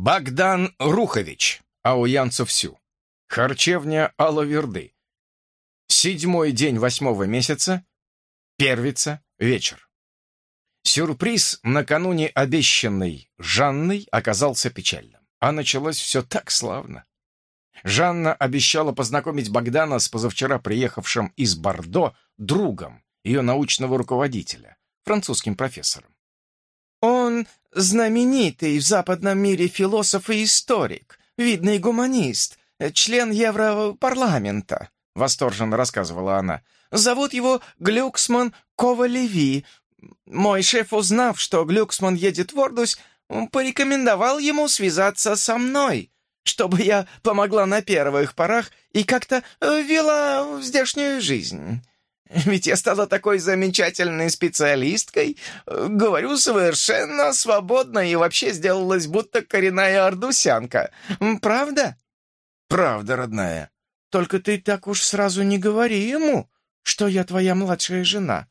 Богдан Рухович, Ауянцев-Сю. Харчевня Алаверды. Седьмой день восьмого месяца. Первица. Вечер. Сюрприз накануне обещанной Жанной оказался печальным. А началось все так славно. Жанна обещала познакомить Богдана с позавчера приехавшим из Бордо другом, ее научного руководителя, французским профессором. «Он знаменитый в западном мире философ и историк, видный гуманист, член Европарламента», — восторженно рассказывала она. «Зовут его Глюксман Ковалеви. Мой шеф, узнав, что Глюксман едет в Ордусь, порекомендовал ему связаться со мной, чтобы я помогла на первых порах и как-то вела здешнюю жизнь. Ведь я стала такой замечательной специалисткой, говорю совершенно свободно и вообще сделалась будто коренная ордусянка. Правда? Правда, родная. Только ты так уж сразу не говори ему, что я твоя младшая жена.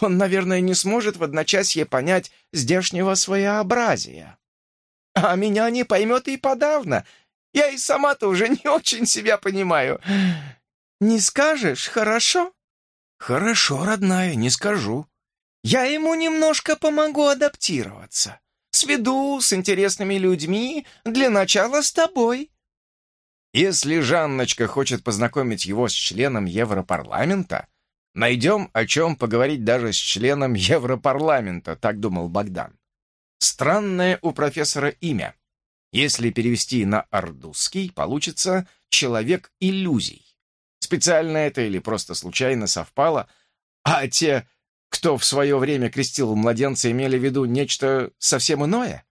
Он, наверное, не сможет в одночасье понять здешнего своеобразия. А меня не поймет и подавно. Я и сама-то уже не очень себя понимаю. Не скажешь, хорошо?» «Хорошо, родная, не скажу. Я ему немножко помогу адаптироваться. Сведу с интересными людьми, для начала с тобой». Если Жанночка хочет познакомить его с членом Европарламента, найдем о чем поговорить даже с членом Европарламента, так думал Богдан. Странное у профессора имя. Если перевести на ордузский, получится «человек иллюзий». Специально это или просто случайно совпало, а те, кто в свое время крестил младенца, имели в виду нечто совсем иное?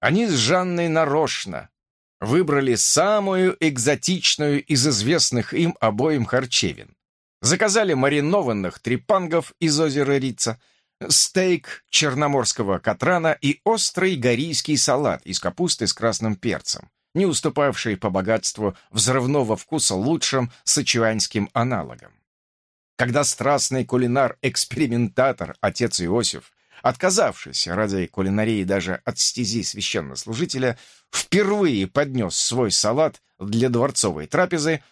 Они с Жанной нарочно выбрали самую экзотичную из известных им обоим харчевин. Заказали маринованных трепангов из озера Рица, стейк черноморского катрана и острый горийский салат из капусты с красным перцем не уступавший по богатству взрывного вкуса лучшим сычуанским аналогам. Когда страстный кулинар-экспериментатор, отец Иосиф, отказавшийся ради кулинарии даже от стези священнослужителя, впервые поднес свой салат для дворцовой трапезы,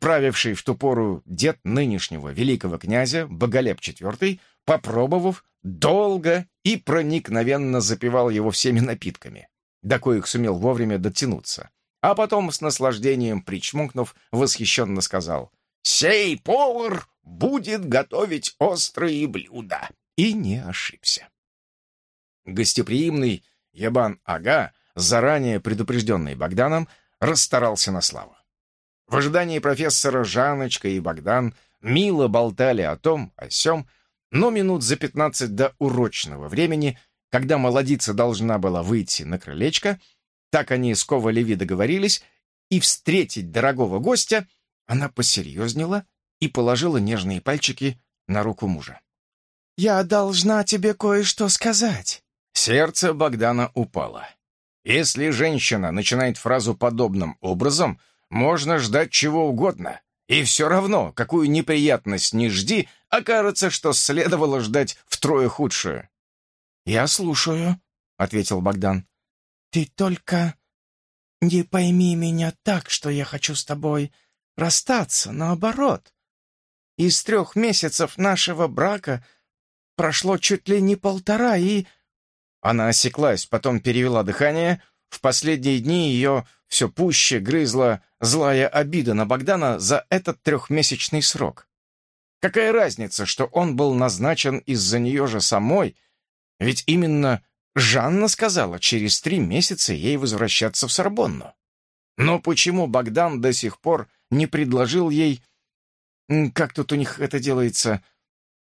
правивший в ту пору дед нынешнего великого князя Боголеп IV, попробовав, долго и проникновенно запивал его всеми напитками до коих сумел вовремя дотянуться. А потом, с наслаждением причмокнув, восхищенно сказал «Сей повар будет готовить острые блюда!» И не ошибся. Гостеприимный Ябан-ага, заранее предупрежденный Богданом, расстарался на славу. В ожидании профессора Жаночка и Богдан мило болтали о том, о сём, но минут за пятнадцать до урочного времени когда молодица должна была выйти на крылечко, так они с Кова Леви договорились, и встретить дорогого гостя, она посерьезнела и положила нежные пальчики на руку мужа. «Я должна тебе кое-что сказать». Сердце Богдана упало. Если женщина начинает фразу подобным образом, можно ждать чего угодно. И все равно, какую неприятность не жди, окажется, что следовало ждать втрое худшую. «Я слушаю», — ответил Богдан. «Ты только не пойми меня так, что я хочу с тобой расстаться, наоборот. Из трех месяцев нашего брака прошло чуть ли не полтора, и...» Она осеклась, потом перевела дыхание. В последние дни ее все пуще грызла злая обида на Богдана за этот трехмесячный срок. Какая разница, что он был назначен из-за нее же самой, ведь именно Жанна сказала через три месяца ей возвращаться в Сорбонну. Но почему Богдан до сих пор не предложил ей, как тут у них это делается,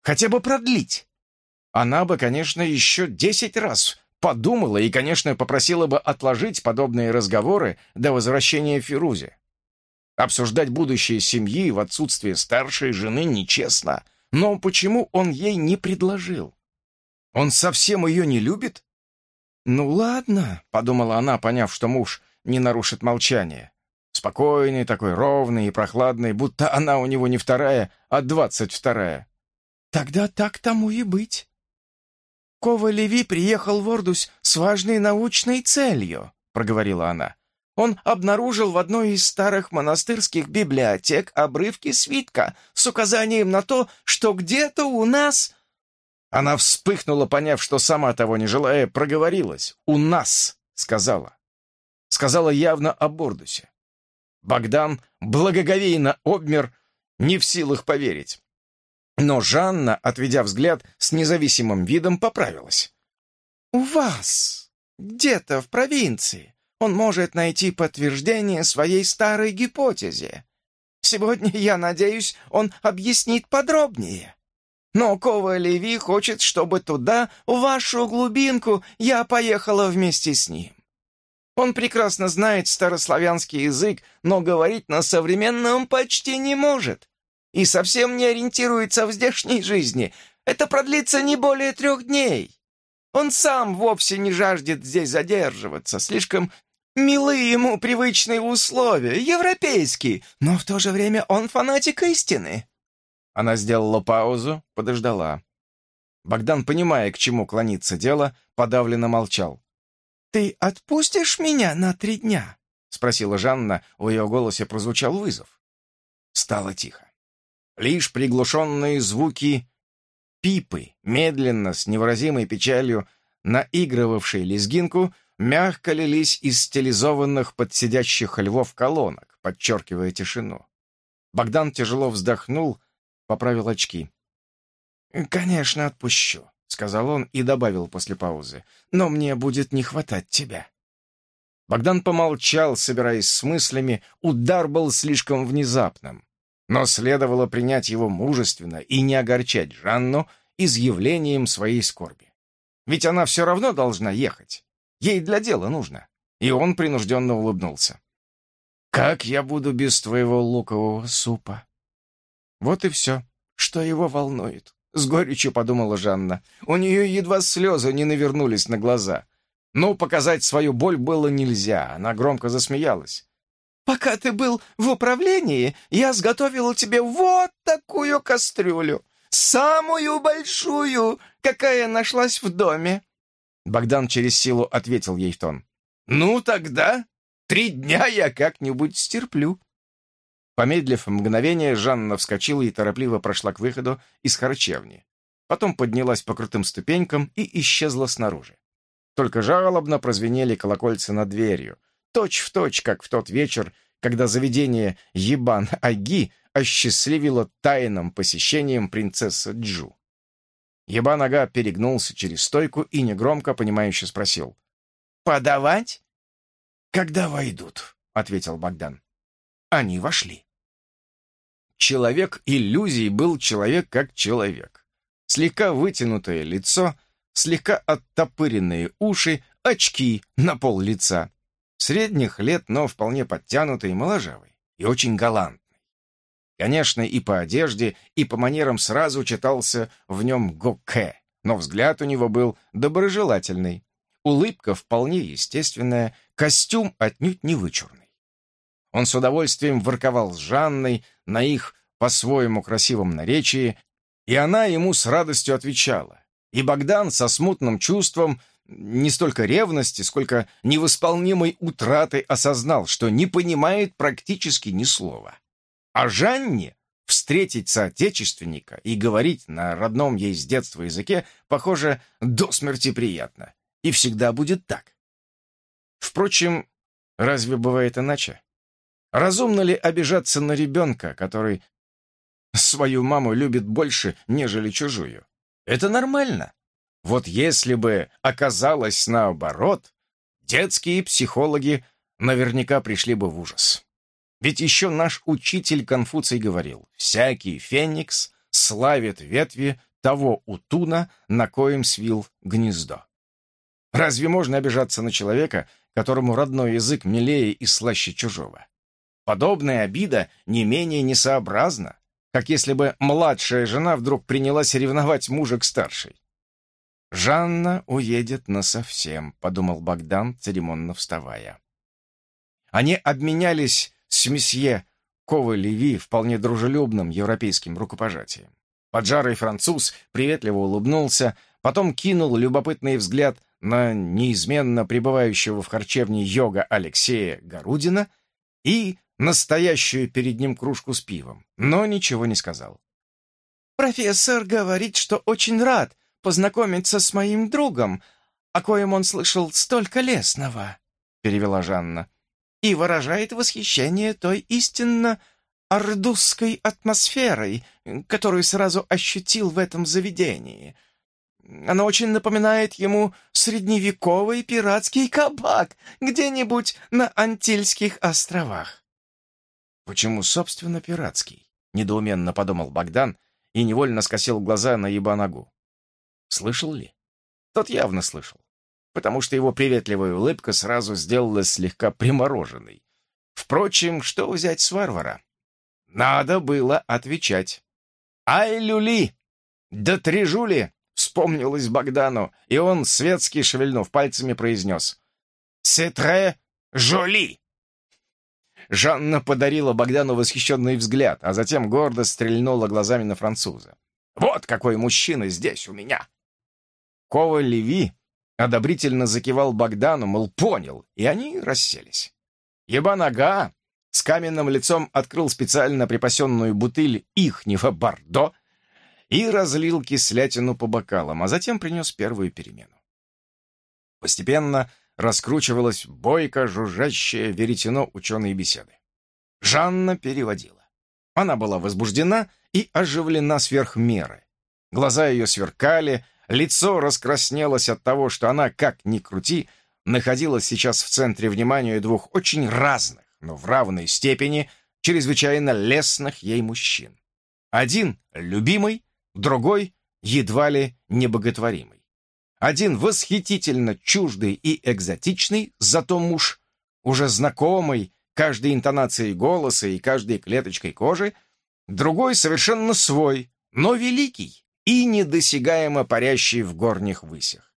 хотя бы продлить? Она бы, конечно, еще десять раз подумала и, конечно, попросила бы отложить подобные разговоры до возвращения Фирузи. Обсуждать будущее семьи в отсутствие старшей жены нечестно, но почему он ей не предложил? Он совсем ее не любит? «Ну ладно», — подумала она, поняв, что муж не нарушит молчание. Спокойный такой, ровный и прохладный, будто она у него не вторая, а двадцать вторая. «Тогда так тому и быть». «Кова Леви приехал в Ордусь с важной научной целью», проговорила она. Он обнаружил в одной из старых монастырских библиотек обрывки свитка с указанием на то, что где-то у нас... Она вспыхнула, поняв, что сама того не желая, проговорилась. «У нас», — сказала. Сказала явно о Бордусе. Богдан благоговейно обмер, не в силах поверить. Но Жанна, отведя взгляд, с независимым видом поправилась. «У вас, где-то в провинции, он может найти подтверждение своей старой гипотезе. Сегодня, я надеюсь, он объяснит подробнее. Но Кова Леви хочет, чтобы туда, в вашу глубинку, я поехала вместе с ним. Он прекрасно знает старославянский язык, но говорить на современном почти не может. И совсем не ориентируется в здешней жизни. Это продлится не более трех дней. Он сам вовсе не жаждет здесь задерживаться. Слишком Милы ему привычные условия, европейские, но в то же время он фанатик истины». Она сделала паузу, подождала. Богдан, понимая, к чему клонится дело, подавленно молчал. «Ты отпустишь меня на три дня?» — спросила Жанна, в ее голосе прозвучал вызов. Стало тихо. Лишь приглушенные звуки пипы, медленно, с невыразимой печалью, наигрывавшей лезгинку, мягко лились из стилизованных под сидящих львов колонок, подчеркивая тишину. Богдан тяжело вздохнул, поправил очки. «Конечно, отпущу», — сказал он и добавил после паузы. «Но мне будет не хватать тебя». Богдан помолчал, собираясь с мыслями, удар был слишком внезапным. Но следовало принять его мужественно и не огорчать Жанну изъявлением своей скорби. Ведь она все равно должна ехать. Ей для дела нужно. И он принужденно улыбнулся. «Как я буду без твоего лукового супа?» Вот и все, что его волнует. С горечью подумала Жанна. У нее едва слезы не навернулись на глаза. Но показать свою боль было нельзя. Она громко засмеялась. «Пока ты был в управлении, я сготовила тебе вот такую кастрюлю. Самую большую, какая нашлась в доме. Богдан через силу ответил ей в тон. «Ну тогда три дня я как-нибудь стерплю». Помедлив мгновение, Жанна вскочила и торопливо прошла к выходу из харчевни. Потом поднялась по крутым ступенькам и исчезла снаружи. Только жалобно прозвенели колокольцы над дверью, точь в точь, как в тот вечер, когда заведение Ебан-Аги осчастливило тайным посещением принцессы Джу. Еба-нога перегнулся через стойку и негромко, понимающе спросил. «Подавать?» «Когда войдут», — ответил Богдан. Они вошли. Человек иллюзий был человек как человек. Слегка вытянутое лицо, слегка оттопыренные уши, очки на пол лица. Средних лет, но вполне подтянутый и моложавый. И очень галантный. Конечно, и по одежде, и по манерам сразу читался в нем Гоке, но взгляд у него был доброжелательный. Улыбка вполне естественная, костюм отнюдь не вычурный. Он с удовольствием ворковал с Жанной на их по-своему красивом наречии, и она ему с радостью отвечала. И Богдан со смутным чувством не столько ревности, сколько невосполнимой утраты осознал, что не понимает практически ни слова. А Жанне встретить соотечественника и говорить на родном ей с детства языке, похоже, до смерти приятно. И всегда будет так. Впрочем, разве бывает иначе? Разумно ли обижаться на ребенка, который свою маму любит больше, нежели чужую? Это нормально. Вот если бы оказалось наоборот, детские психологи наверняка пришли бы в ужас. Ведь еще наш учитель Конфуций говорил, «Всякий феникс славит ветви того утуна, на коем свил гнездо». Разве можно обижаться на человека, которому родной язык милее и слаще чужого? Подобная обида не менее несообразна, как если бы младшая жена вдруг принялась ревновать мужа к старшей. «Жанна уедет насовсем», — подумал Богдан, церемонно вставая. Они обменялись с месье Кова-Леви вполне дружелюбным европейским рукопожатием. Поджарый француз приветливо улыбнулся, потом кинул любопытный взгляд на неизменно пребывающего в харчевне йога Алексея Горудина и настоящую перед ним кружку с пивом, но ничего не сказал. «Профессор говорит, что очень рад познакомиться с моим другом, о коем он слышал столько лесного», — перевела Жанна, «и выражает восхищение той истинно ордусской атмосферой, которую сразу ощутил в этом заведении. Она очень напоминает ему средневековый пиратский кабак где-нибудь на Антильских островах. «Почему, собственно, пиратский?» — недоуменно подумал Богдан и невольно скосил глаза на Ебанагу. Слышал ли? Тот явно слышал, потому что его приветливая улыбка сразу сделалась слегка примороженной. Впрочем, что взять с варвара? Надо было отвечать. «Ай, люли! Да трежули!» — вспомнилось Богдану, и он, светски шевельнув пальцами, произнес. «Сетре жоли!» Жанна подарила Богдану восхищенный взгляд, а затем гордо стрельнула глазами на француза. «Вот какой мужчина здесь у меня!» Кова Леви одобрительно закивал Богдану, мол, понял, и они расселись. Еба нога с каменным лицом открыл специально припасенную бутыль ихнего бордо и разлил кислятину по бокалам, а затем принес первую перемену. Постепенно раскручивалось бойко жужжащее веретено ученой беседы. Жанна переводила. Она была возбуждена и оживлена сверх меры. Глаза ее сверкали, лицо раскраснелось от того, что она, как ни крути, находилась сейчас в центре внимания двух очень разных, но в равной степени чрезвычайно лестных ей мужчин. Один — любимый, другой — едва ли небоготворимый. Один восхитительно чуждый и экзотичный, зато муж, уже знакомый каждой интонацией голоса и каждой клеточкой кожи, другой совершенно свой, но великий и недосягаемо парящий в горних высях.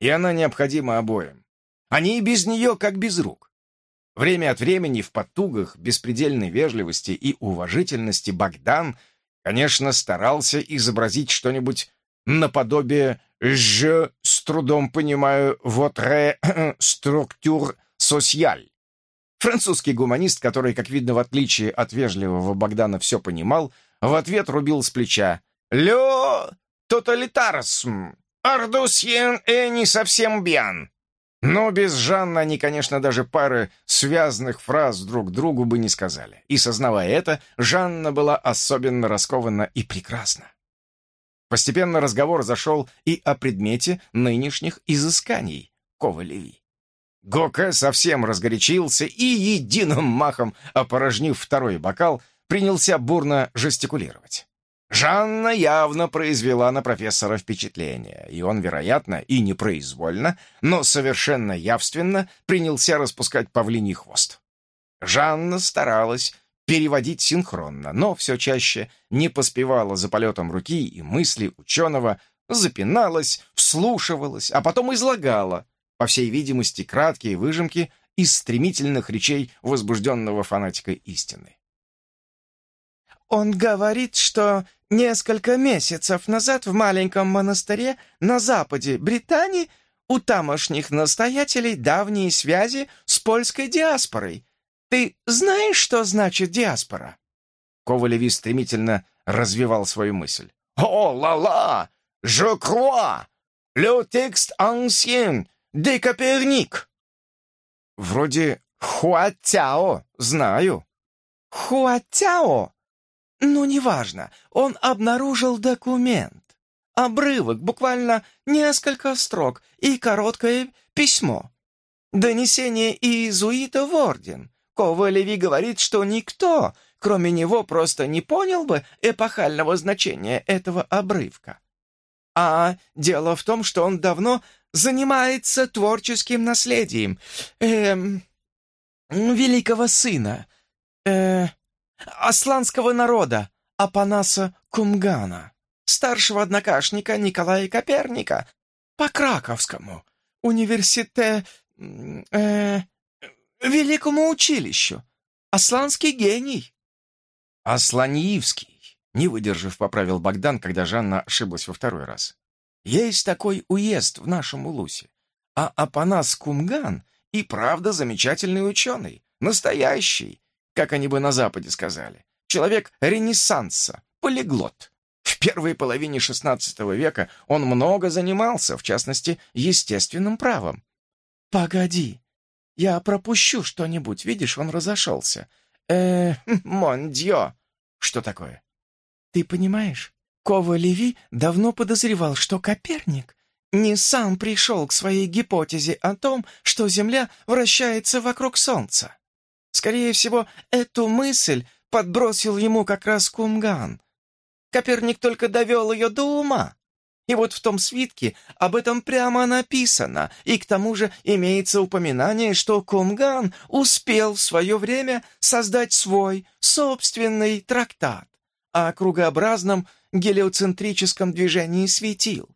И она необходима обоим. Они и без нее как без рук. Время от времени в потугах беспредельной вежливости и уважительности Богдан, конечно, старался изобразить что-нибудь наподобие «je с трудом понимаю votre structure sociale». Французский гуманист, который, как видно, в отличие от вежливого Богдана все понимал, в ответ рубил с плеча «Ле тоталитарсм, ардусьен и не совсем бьян». Но без Жанны они, конечно, даже пары связанных фраз друг другу бы не сказали. И, сознавая это, Жанна была особенно раскована и прекрасна. Постепенно разговор зашел и о предмете нынешних изысканий Ковалеви. Совсем разгорячился и, единым махом опорожнив второй бокал, принялся бурно жестикулировать. Жанна явно произвела на профессора впечатление, и он, вероятно, и непроизвольно, но совершенно явственно принялся распускать павлиний хвост. Жанна старалась переводить синхронно, но все чаще не поспевала за полетом руки и мысли ученого, запиналась, вслушивалась, а потом излагала, по всей видимости, краткие выжимки из стремительных речей возбужденного фанатика истины. «Он говорит, что несколько месяцев назад в маленьком монастыре на западе Британии у тамошних настоятелей давние связи с польской диаспорой. Ты знаешь, что значит диаспора?» Ковалеви стремительно развивал свою мысль. «О, ла-ла! Je crois! Le texte ancien de Коперник!» «Вроде Хуатяо, знаю». «Хуатяо? Ну, неважно, он обнаружил документ. Обрывок, буквально несколько строк и короткое письмо. Донесение иезуита в орден. Ковалеви говорит, что никто, кроме него, просто не понял бы эпохального значения этого обрывка. А дело в том, что он давно занимается творческим наследием эм, великого сына. Э, асланского народа Апанаса Кумгана, старшего однокашника Николая Коперника, по Краковскому университете... Э, великому училищу. Асланский гений. Асланиевский, не выдержав, поправил Богдан, когда Жанна ошиблась во второй раз. Есть такой уезд в нашем Улусе. А Апанас Кумган и правда замечательный ученый, настоящий, как они бы на Западе сказали, человек ренессанса, полиглот. В первой половине XVI века он много занимался, в частности, естественным правом. «Погоди, я пропущу что-нибудь, видишь, он разошелся. э мондьё!» «Что такое?» «Ты понимаешь, Кова Леви давно подозревал, что Коперник не сам пришел к своей гипотезе о том, что Земля вращается вокруг Солнца. Скорее всего, эту мысль подбросил ему как раз Кумган. Коперник только довел ее до ума. И вот в том свитке об этом прямо написано, и к тому же имеется упоминание, что Кумган успел в свое время создать свой собственный трактат о кругообразном гелиоцентрическом движении светил.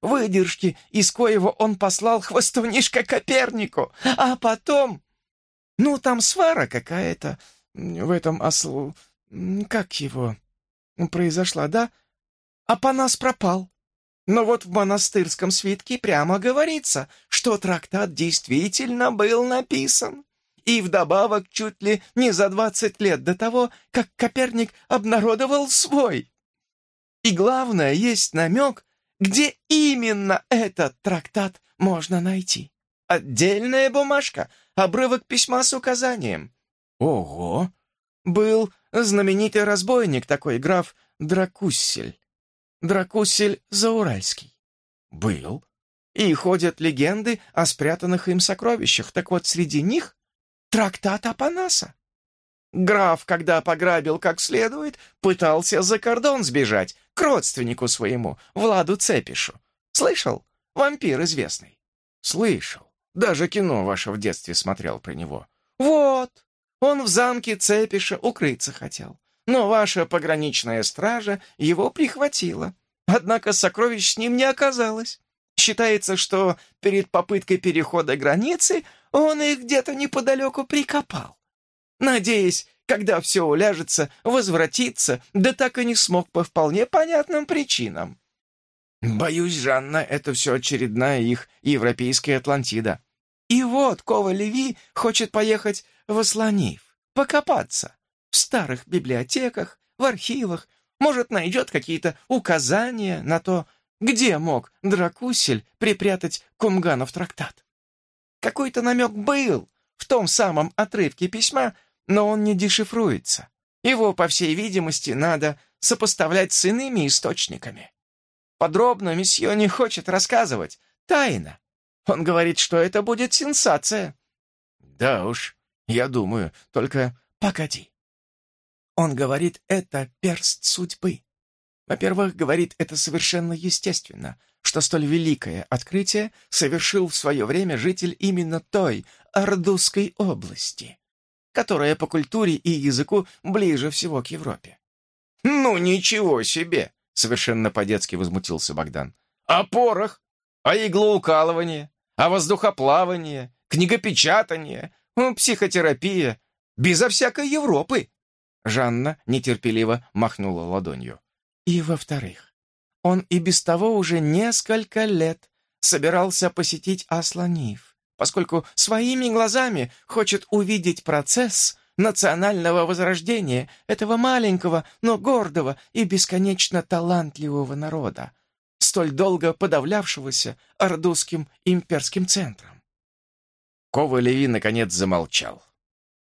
Выдержки, из коего он послал хвостунишка Копернику, а потом... Ну, там свара какая-то в этом осл... Как его? Произошла, да? А по нас пропал. Но вот в монастырском свитке прямо говорится, что трактат действительно был написан. И вдобавок чуть ли не за двадцать лет до того, как Коперник обнародовал свой. И главное, есть намек, где именно этот трактат можно найти. Отдельная бумажка, обрывок письма с указанием. Ого! Был знаменитый разбойник такой, граф Дракуссель. Дракуссель Зауральский. Был. И ходят легенды о спрятанных им сокровищах. Так вот, среди них трактат Апанаса. Граф, когда пограбил как следует, пытался за кордон сбежать, к родственнику своему, Владу Цепишу. Слышал? Вампир известный. Слышал. Даже кино ваше в детстве смотрел про него. Вот. Он в замке Цепиша укрыться хотел. Но ваша пограничная стража его прихватила. Однако сокровищ с ним не оказалось. Считается, что перед попыткой перехода границы он их где-то неподалеку прикопал. Надеясь, когда все уляжется, возвратиться, да так и не смог по вполне понятным причинам. Боюсь, Жанна, это все очередная их европейская Атлантида. И вот Кова Леви хочет поехать в Асланив, покопаться в старых библиотеках, в архивах, может, найдет какие-то указания на то, где мог Дракусель припрятать Кумганов трактат. Какой-то намек был в том самом отрывке письма, но он не дешифруется. Его, по всей видимости, надо сопоставлять с иными источниками. Подробно месье не хочет рассказывать. Тайна. Он говорит, что это будет сенсация. Да уж, я думаю, только погоди. Он говорит, это перст судьбы. Во-первых, говорит, это совершенно естественно, что столь великое открытие совершил в свое время житель именно той Ордузской области которая по культуре и языку ближе всего к Европе. «Ну, ничего себе!» — совершенно по-детски возмутился Богдан. «А порох? А иглоукалывание? А воздухоплавание? Книгопечатание? Психотерапия? Безо всякой Европы!» Жанна нетерпеливо махнула ладонью. «И во-вторых, он и без того уже несколько лет собирался посетить Асланив поскольку своими глазами хочет увидеть процесс национального возрождения этого маленького, но гордого и бесконечно талантливого народа, столь долго подавлявшегося ордузским имперским центром. Кова Леви наконец замолчал.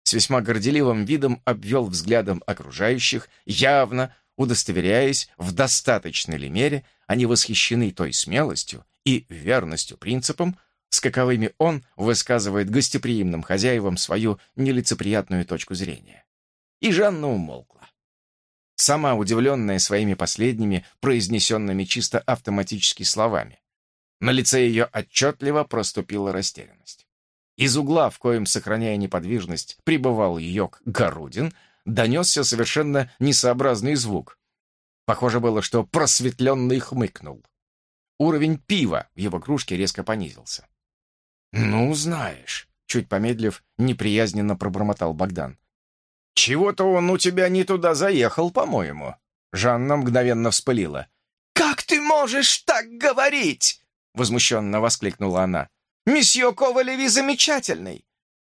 С весьма горделивым видом обвел взглядом окружающих, явно удостоверяясь, в достаточной ли мере они восхищены той смелостью и верностью принципам, с каковыми он высказывает гостеприимным хозяевам свою нелицеприятную точку зрения. И Жанна умолкла. Сама удивленная своими последними, произнесенными чисто автоматически словами. На лице ее отчетливо проступила растерянность. Из угла, в коем, сохраняя неподвижность, пребывал Йог Гарудин, донесся совершенно несообразный звук. Похоже было, что просветленный хмыкнул. Уровень пива в его кружке резко понизился. «Ну, знаешь», — чуть помедлив, неприязненно пробормотал Богдан. «Чего-то он у тебя не туда заехал, по-моему». Жанна мгновенно вспылила. «Как ты можешь так говорить?» — возмущенно воскликнула она. Месье Ковалеви замечательный.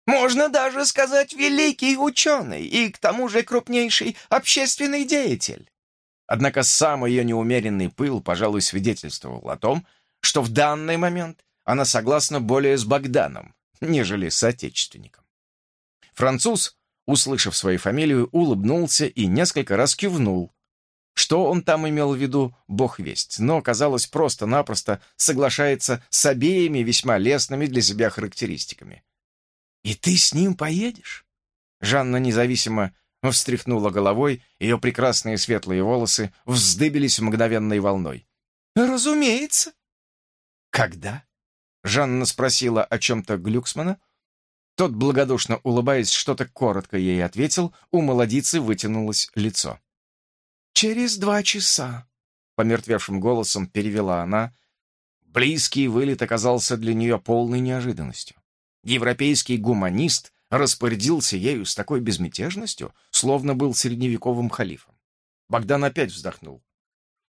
Можно даже сказать, великий ученый и, к тому же, крупнейший общественный деятель. Однако сам ее неумеренный пыл, пожалуй, свидетельствовал о том, что в данный момент она согласна более с Богданом, нежели с отечественником. Француз, услышав свою фамилию, улыбнулся и несколько раз кивнул. Что он там имел в виду, бог весть, но, казалось, просто-напросто соглашается с обеими весьма лестными для себя характеристиками. «И ты с ним поедешь?» Жанна независимо встряхнула головой, ее прекрасные светлые волосы вздыбились мгновенной волной. «Разумеется». «Когда?» Жанна спросила о чем-то Глюксмана. Тот, благодушно улыбаясь, что-то коротко ей ответил, у молодицы вытянулось лицо. «Через два часа», — помертвевшим голосом перевела она. Близкий вылет оказался для нее полной неожиданностью. Европейский гуманист распорядился ею с такой безмятежностью, словно был средневековым халифом. Богдан опять вздохнул.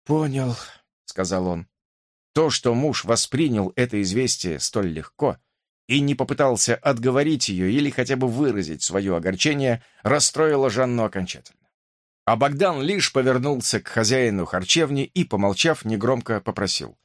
«Понял», — сказал он. То, что муж воспринял это известие столь легко и не попытался отговорить ее или хотя бы выразить свое огорчение, расстроило Жанну окончательно. А Богдан лишь повернулся к хозяину харчевни и, помолчав, негромко попросил.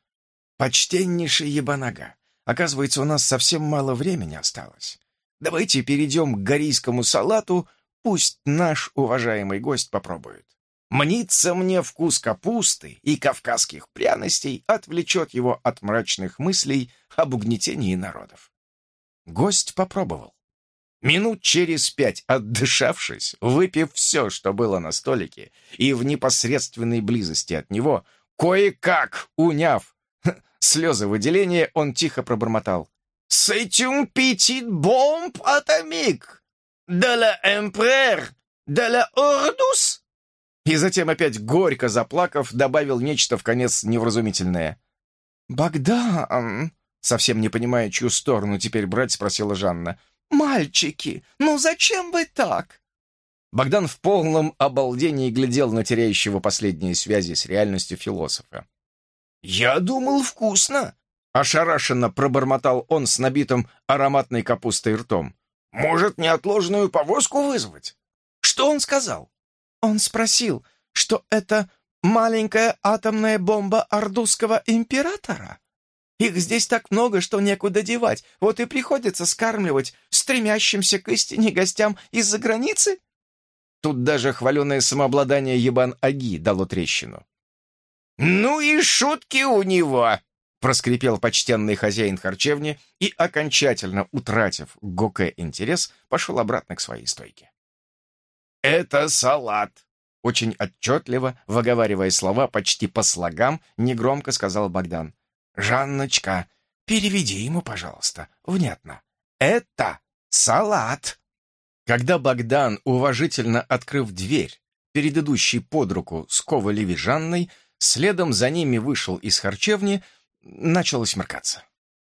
«Почтеннейший ебанага, оказывается, у нас совсем мало времени осталось. Давайте перейдем к горийскому салату, пусть наш уважаемый гость попробует. Мнится мне вкус капусты и кавказских пряностей отвлечет его от мрачных мыслей об угнетении народов». Гость попробовал. Минут через пять, отдышавшись, выпив все, что было на столике, и в непосредственной близости от него, кое-как уняв слезы выделения, он тихо пробормотал. «C'est петит бомб атомик! La empereur! De la ordus!» И затем опять горько заплакав, добавил нечто в конец невразумительное. «Богдан!» Совсем не понимая, чью сторону теперь брать, спросила Жанна. «Мальчики, ну зачем вы так?» Богдан в полном обалдении глядел на теряющего последние связи с реальностью философа. «Я думал, вкусно!» — ошарашенно пробормотал он с набитым ароматной капустой ртом. «Может, неотложную повозку вызвать?» «Что он сказал?» «Он спросил, что это маленькая атомная бомба ордусского императора?» Их здесь так много, что некуда девать. Вот и приходится скармливать стремящимся к истине гостям из-за границы. Тут даже хваленое самообладание Ебан-Аги дало трещину. «Ну и шутки у него!» — проскрипел почтенный хозяин харчевни и, окончательно утратив Гоке интерес, пошел обратно к своей стойке. «Это салат!» — очень отчетливо, выговаривая слова почти по слогам, негромко сказал Богдан. «Жанночка, переведи ему, пожалуйста, внятно. Это салат!» Когда Богдан, уважительно открыв дверь, перед идущей под руку с Ковалеви Жанной, следом за ними вышел из харчевни, начало смеркаться.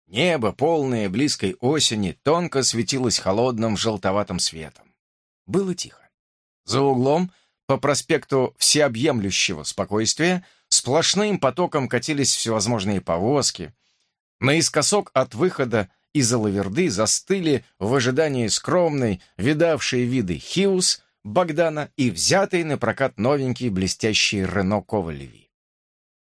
Небо, полное близкой осени, тонко светилось холодным желтоватым светом. Было тихо. За углом, по проспекту всеобъемлющего спокойствия, Сплошным потоком катились всевозможные повозки. Наискосок от выхода из Алаверды застыли в ожидании скромной, видавшие виды Хиус, Богдана и взятый на прокат новенький блестящий Рено Ковалеви.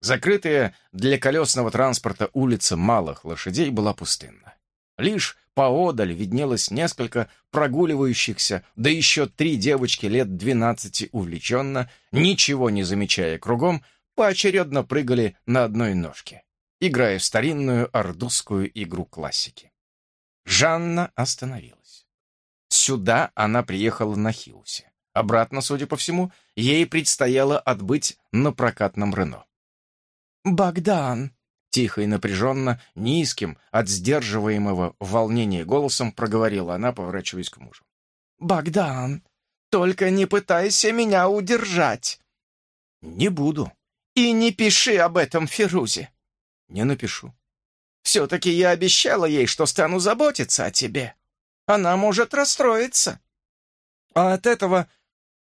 Закрытая для колесного транспорта улица малых лошадей была пустынна. Лишь поодаль виднелось несколько прогуливающихся, да еще три девочки лет двенадцати увлеченно, ничего не замечая кругом, поочередно прыгали на одной ножке, играя в старинную ордузскую игру классики. Жанна остановилась. Сюда она приехала на Хиусе. Обратно, судя по всему, ей предстояло отбыть на прокатном Рено. «Богдан!» — тихо и напряженно, низким, от сдерживаемого волнения голосом проговорила она, поворачиваясь к мужу. «Богдан, только не пытайся меня удержать!» «Не буду», и не пиши об этом Фирузе. Не напишу. Все-таки я обещала ей, что стану заботиться о тебе. Она может расстроиться. А от этого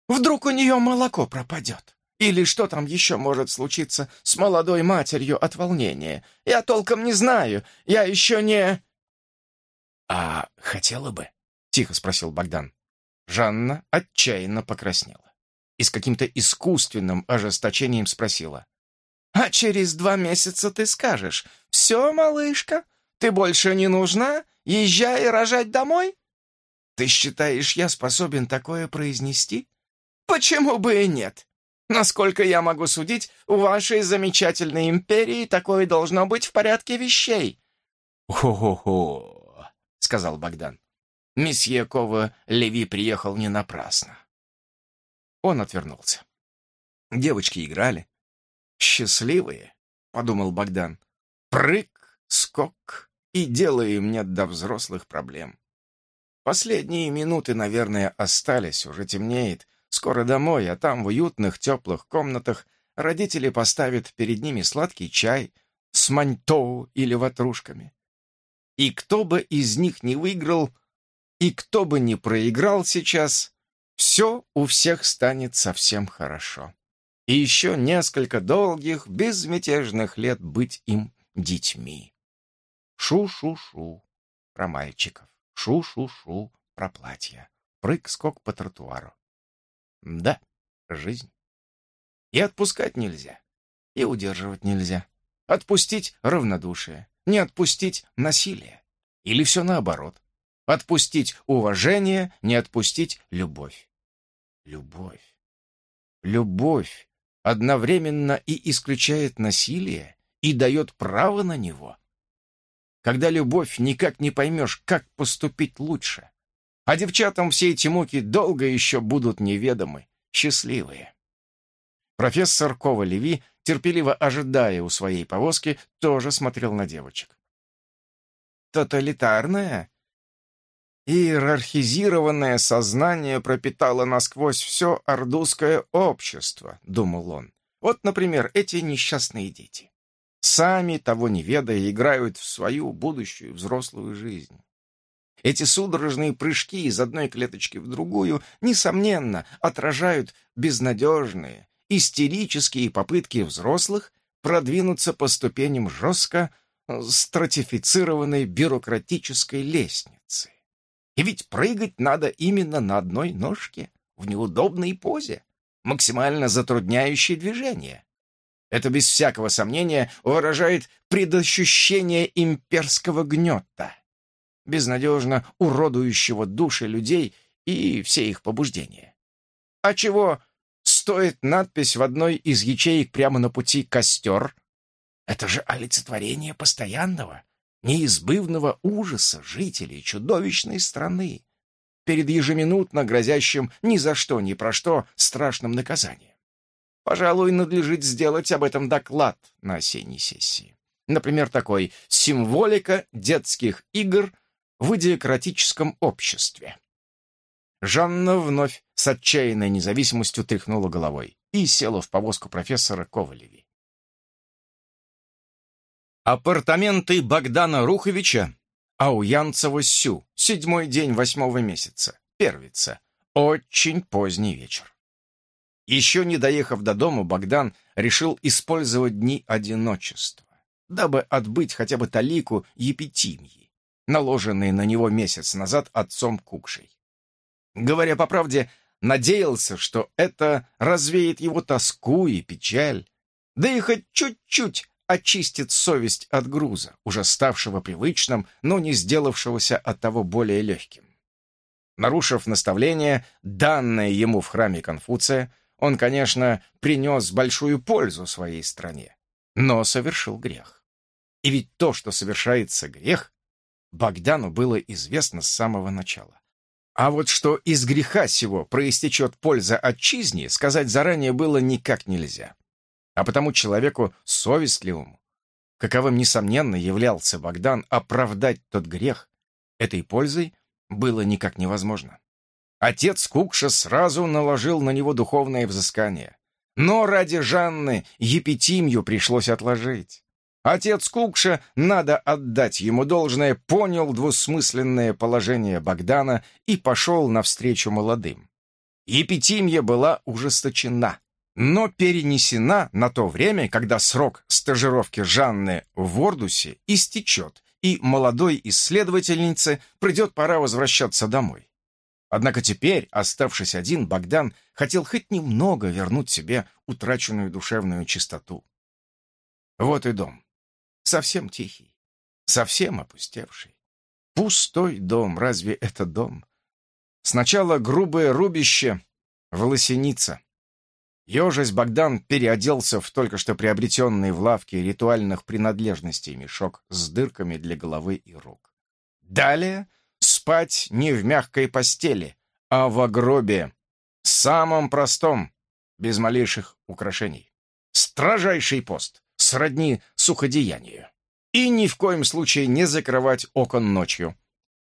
вдруг у нее молоко пропадет. Или что там еще может случиться с молодой матерью от волнения? Я толком не знаю. Я еще не...» «А хотела бы?» — тихо спросил Богдан. Жанна отчаянно покраснела и с каким-то искусственным ожесточением спросила. «А через два месяца ты скажешь, «Все, малышка, ты больше не нужна? Езжай рожать домой?» «Ты считаешь, я способен такое произнести?» «Почему бы и нет? Насколько я могу судить, у вашей замечательной империи такое должно быть в порядке вещей». «Хо-хо-хо», — сказал Богдан. Месье Кова Леви приехал не напрасно. Он отвернулся. Девочки играли. «Счастливые», — подумал Богдан. «Прыг, скок, и дело им нет до взрослых проблем». Последние минуты, наверное, остались, уже темнеет. Скоро домой, а там в уютных, теплых комнатах родители поставят перед ними сладкий чай с маньтоу или ватрушками. И кто бы из них не выиграл, и кто бы ни проиграл сейчас, все у всех станет совсем хорошо. И еще несколько долгих, безмятежных лет быть им детьми. Шу-шу-шу про мальчиков, шу-шу-шу про платья, прыг-скок по тротуару. Да, жизнь. И отпускать нельзя, и удерживать нельзя. Отпустить равнодушие, не отпустить насилие. Или все наоборот. Отпустить уважение, не отпустить любовь. Любовь. Любовь одновременно и исключает насилие, и дает право на него. Когда любовь никак не поймешь, как поступить лучше. А девчатам все эти муки долго еще будут неведомы, счастливые. Профессор Кова-Леви, терпеливо ожидая у своей повозки, тоже смотрел на девочек. Тоталитарное, Иерархизированное сознание пропитало насквозь все ордузское общество, думал он. Вот, например, эти несчастные дети. Сами, того не ведая, играют в свою будущую взрослую жизнь. Эти судорожные прыжки из одной клеточки в другую, несомненно, отражают безнадежные, истерические попытки взрослых продвинуться по ступеням жестко стратифицированной бюрократической лестницы. И ведь прыгать надо именно на одной ножке, в неудобной позе, максимально затрудняющей движение. Это без всякого сомнения выражает предощущение имперского гнета, безнадежно уродующего души людей и все их побуждения. А чего стоит надпись в одной из ячеек прямо на пути «Костер»? Это же олицетворение постоянного, неизбывного ужаса жителей чудовищной страны перед ежеминутно грозящим ни за что ни про что страшным наказанием. Пожалуй, надлежит сделать об этом доклад на осенней сессии. Например, такой «Символика детских игр в идиократическом обществе». Жанна вновь с отчаянной независимостью тряхнула головой и села в повозку профессора Ковалеви. Апартаменты Богдана Руховича, Ауянцева Сю, седьмой день восьмого месяца, первица, очень поздний вечер. Еще не доехав до дома, Богдан решил использовать дни одиночества, дабы отбыть хотя бы талику епитимии, наложенные на него месяц назад отцом Кукшей. Говоря по правде, надеялся, что это развеет его тоску и печаль, да и хоть чуть-чуть очистит совесть от груза, уже ставшего привычным, но не сделавшегося от того более легким. Нарушив наставление, данное ему в храме Конфуция, он, конечно, принес большую пользу своей стране, но совершил грех. И ведь то, что совершается грех, Богдану было известно с самого начала. А вот что из греха сего проистечет польза отчизне, сказать заранее было никак нельзя. А потому человеку совестливому, каковым, несомненно, являлся Богдан, оправдать тот грех этой пользой было никак невозможно. Отец Кукша сразу наложил на него духовное взыскание. Но ради Жанны епитимью пришлось отложить. Отец Кукша, надо отдать ему должное, понял двусмысленное положение Богдана и пошел навстречу молодым. Епитимья была ужесточена но перенесена на то время, когда срок стажировки Жанны в Вордусе истечет, и молодой исследовательнице придет пора возвращаться домой. Однако теперь, оставшись один, Богдан хотел хоть немного вернуть себе утраченную душевную чистоту. Вот и дом. Совсем тихий, совсем опустевший. Пустой дом, разве это дом? Сначала грубое рубище, волосеница. Ежась Богдан переоделся в только что приобретенный в лавке ритуальных принадлежностей мешок с дырками для головы и рук. Далее спать не в мягкой постели, а в гробе, самом простом, без малейших украшений. Строжайший пост, сродни суходеянию. И ни в коем случае не закрывать окон ночью.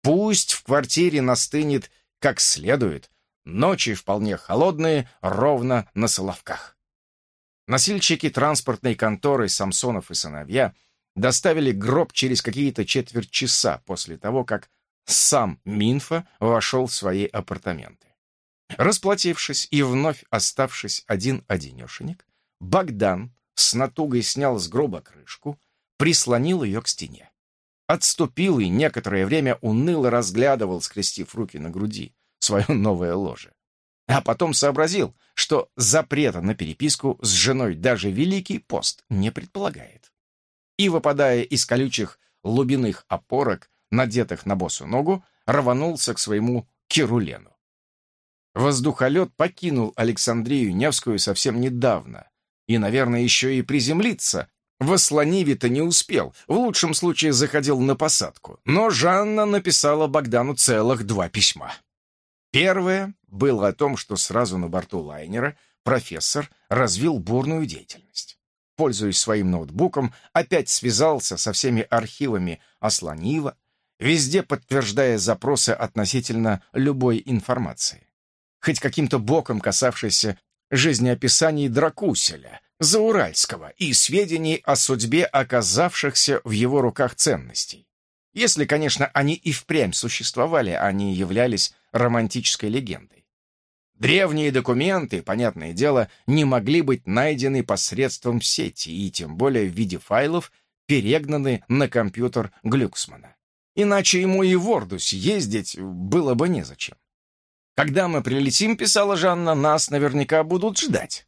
Пусть в квартире настынет как следует, ночи вполне холодные, ровно на Соловках. Носильщики транспортной конторы Самсонов и сыновья доставили гроб через какие-то четверть часа после того, как сам Минфа вошел в свои апартаменты. Расплатившись и вновь оставшись один-одинешенек, Богдан с натугой снял с гроба крышку, прислонил ее к стене отступил и некоторое время уныло разглядывал, скрестив руки на груди, свое новое ложе. А потом сообразил, что запрета на переписку с женой даже Великий пост не предполагает. И, выпадая из колючих лубиных опорок, надетых на босу ногу, рванулся к своему Кирулену. Воздухолет покинул Александрию Невскую совсем недавно и, наверное, еще и приземлиться в Асланиве-то не успел, в лучшем случае заходил на посадку. Но Жанна написала Богдану целых два письма. Первое было о том, что сразу на борту лайнера профессор развил бурную деятельность. Пользуясь своим ноутбуком, опять связался со всеми архивами Асланива, везде подтверждая запросы относительно любой информации. Хоть каким-то боком касавшейся жизнеописаний Дракуселя, Зауральского и сведений о судьбе оказавшихся в его руках ценностей. Если, конечно, они и впрямь существовали, а не являлись романтической легендой. Древние документы, понятное дело, не могли быть найдены посредством сети и тем более в виде файлов перегнаны на компьютер Глюксмана. Иначе ему и в Ордус ездить было бы незачем. «Когда мы прилетим, — писала Жанна, — нас наверняка будут ждать».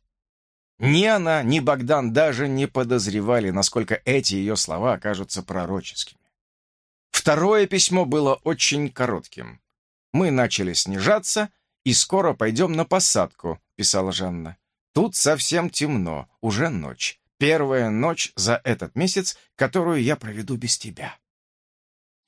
Ни она, ни Богдан даже не подозревали, насколько эти ее слова окажутся пророческими. Второе письмо было очень коротким. «Мы начали снижаться, и скоро пойдем на посадку», — писала Жанна. «Тут совсем темно, уже ночь. Первая ночь за этот месяц, которую я проведу без тебя».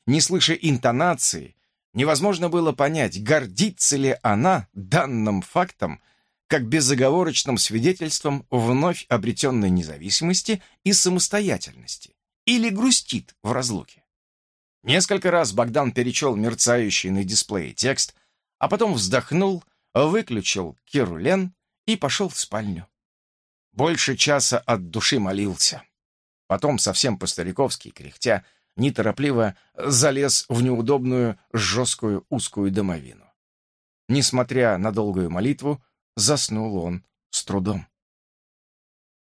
Не слыша интонации, невозможно было понять, гордится ли она данным фактом, как безоговорочным свидетельством вновь обретенной независимости и самостоятельности, или грустит в разлуке. Несколько раз Богдан перечел мерцающий на дисплее текст, а потом вздохнул, выключил Кирулен и пошел в спальню. Больше часа от души молился. Потом, совсем по-стариковски кряхтя, неторопливо залез в неудобную, жесткую, узкую домовину. Несмотря на долгую молитву, заснул он с трудом.